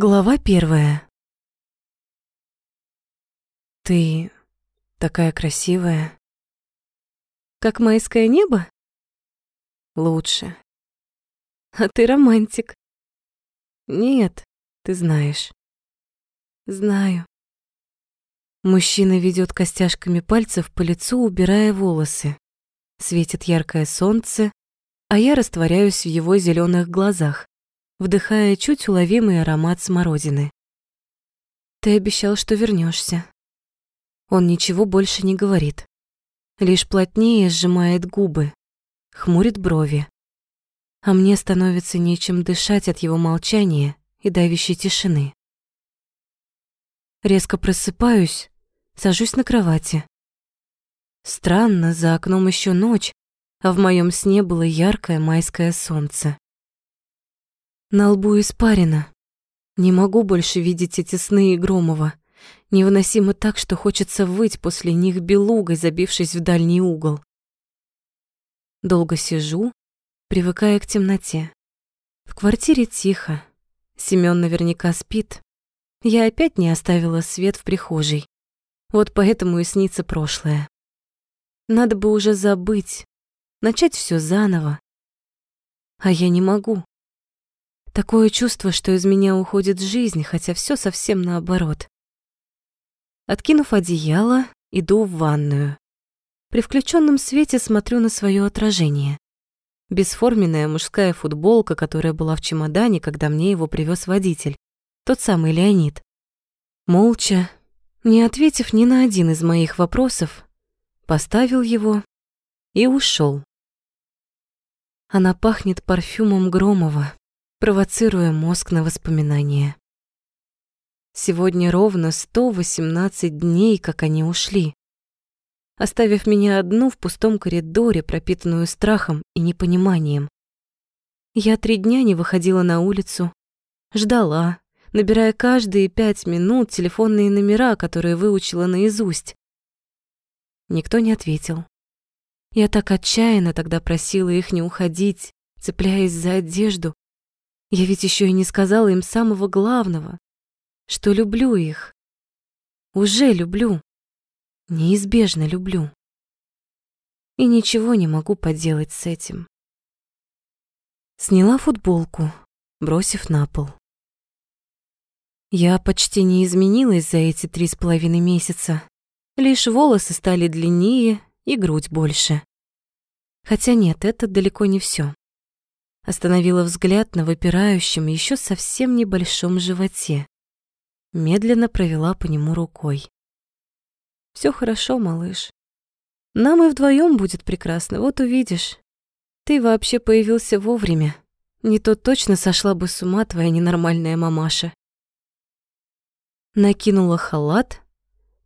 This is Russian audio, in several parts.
Глава первая. Ты такая красивая. Как майское небо? Лучше. А ты романтик. Нет, ты знаешь. Знаю. Мужчина ведет костяшками пальцев по лицу, убирая волосы. Светит яркое солнце, а я растворяюсь в его зеленых глазах вдыхая чуть уловимый аромат смородины. «Ты обещал, что вернешься. Он ничего больше не говорит, лишь плотнее сжимает губы, хмурит брови. А мне становится нечем дышать от его молчания и давящей тишины. Резко просыпаюсь, сажусь на кровати. Странно, за окном еще ночь, а в моем сне было яркое майское солнце. На лбу испарина. Не могу больше видеть эти сны и Громова. Невыносимо так, что хочется выть после них белугой, забившись в дальний угол. Долго сижу, привыкая к темноте. В квартире тихо. Семён наверняка спит. Я опять не оставила свет в прихожей. Вот поэтому и снится прошлое. Надо бы уже забыть, начать все заново. А я не могу. Такое чувство, что из меня уходит жизнь, хотя все совсем наоборот. Откинув одеяло, иду в ванную. При включенном свете смотрю на свое отражение. Бесформенная мужская футболка, которая была в чемодане, когда мне его привез водитель. Тот самый Леонид. Молча, не ответив ни на один из моих вопросов, поставил его и ушел. Она пахнет парфюмом Громова провоцируя мозг на воспоминания. Сегодня ровно 118 дней, как они ушли, оставив меня одну в пустом коридоре, пропитанную страхом и непониманием. Я три дня не выходила на улицу, ждала, набирая каждые пять минут телефонные номера, которые выучила наизусть. Никто не ответил. Я так отчаянно тогда просила их не уходить, цепляясь за одежду, я ведь еще и не сказала им самого главного, что люблю их. Уже люблю. Неизбежно люблю. И ничего не могу поделать с этим. Сняла футболку, бросив на пол. Я почти не изменилась за эти три с половиной месяца. Лишь волосы стали длиннее и грудь больше. Хотя нет, это далеко не все остановила взгляд на выпирающем еще совсем небольшом животе. Медленно провела по нему рукой. Все хорошо, малыш. Нам и вдвоем будет прекрасно, вот увидишь. Ты вообще появился вовремя. Не то точно сошла бы с ума твоя ненормальная мамаша. Накинула халат,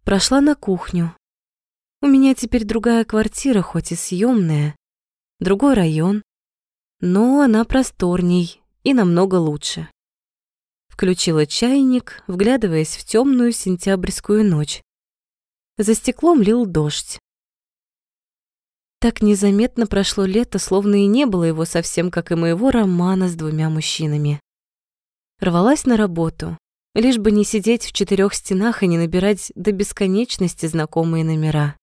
прошла на кухню. У меня теперь другая квартира, хоть и съемная, другой район, но она просторней и намного лучше. Включила чайник, вглядываясь в темную сентябрьскую ночь. За стеклом лил дождь. Так незаметно прошло лето, словно и не было его совсем, как и моего романа с двумя мужчинами. Рвалась на работу, лишь бы не сидеть в четырех стенах и не набирать до бесконечности знакомые номера.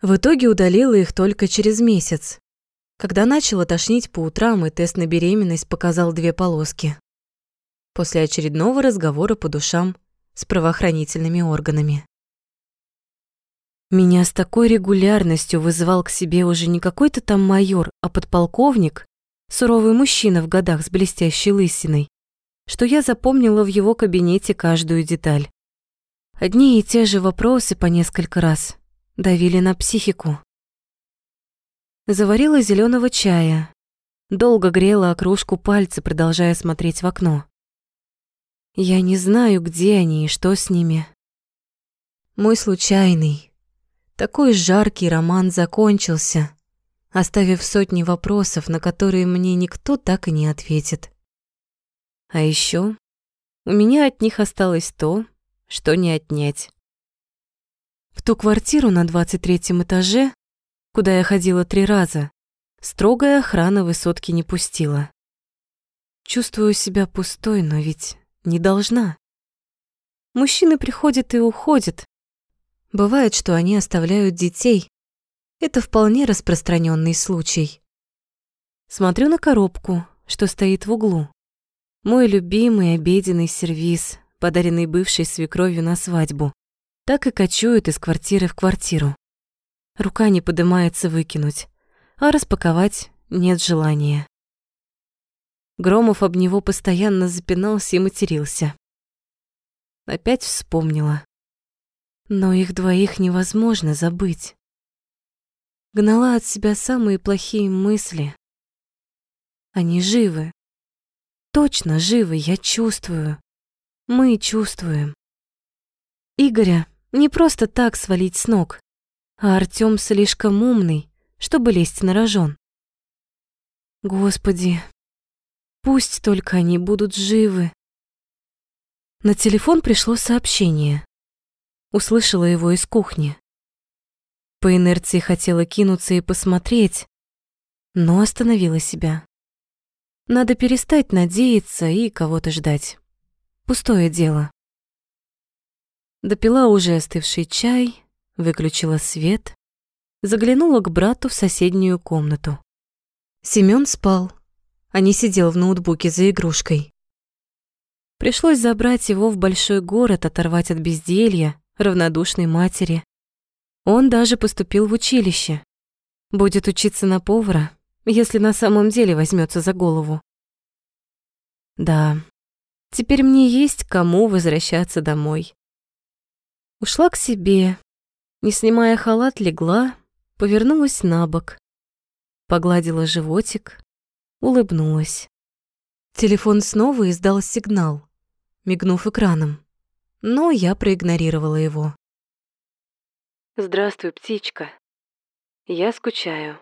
В итоге удалила их только через месяц, когда начала тошнить по утрам, и тест на беременность показал две полоски. После очередного разговора по душам с правоохранительными органами. Меня с такой регулярностью вызывал к себе уже не какой-то там майор, а подполковник, суровый мужчина в годах с блестящей лысиной, что я запомнила в его кабинете каждую деталь. Одни и те же вопросы по несколько раз давили на психику. Заварила зеленого чая. Долго грела окружку пальцы, продолжая смотреть в окно. Я не знаю, где они и что с ними. Мой случайный, такой жаркий роман закончился, оставив сотни вопросов, на которые мне никто так и не ответит. А еще у меня от них осталось то, что не отнять. В ту квартиру на двадцать третьем этаже куда я ходила три раза, строгая охрана высотки не пустила. Чувствую себя пустой, но ведь не должна. Мужчины приходят и уходят. Бывает, что они оставляют детей. Это вполне распространенный случай. Смотрю на коробку, что стоит в углу. Мой любимый обеденный сервиз, подаренный бывшей свекровью на свадьбу. Так и кочует из квартиры в квартиру. Рука не поднимается выкинуть, а распаковать нет желания. Громов об него постоянно запинался и матерился. Опять вспомнила. Но их двоих невозможно забыть. Гнала от себя самые плохие мысли. Они живы. Точно живы, я чувствую. Мы чувствуем. Игоря не просто так свалить с ног, а Артём слишком умный, чтобы лезть на рожон. Господи, пусть только они будут живы. На телефон пришло сообщение. Услышала его из кухни. По инерции хотела кинуться и посмотреть, но остановила себя. Надо перестать надеяться и кого-то ждать. Пустое дело. Допила уже остывший чай, выключила свет, заглянула к брату в соседнюю комнату. Семён спал, а не сидел в ноутбуке за игрушкой. Пришлось забрать его в большой город, оторвать от безделья, равнодушной матери. Он даже поступил в училище. Будет учиться на повара, если на самом деле возьмется за голову. Да, теперь мне есть кому возвращаться домой. Ушла к себе, не снимая халат, легла, повернулась на бок, погладила животик, улыбнулась. Телефон снова издал сигнал, мигнув экраном, но я проигнорировала его. «Здравствуй, птичка. Я скучаю».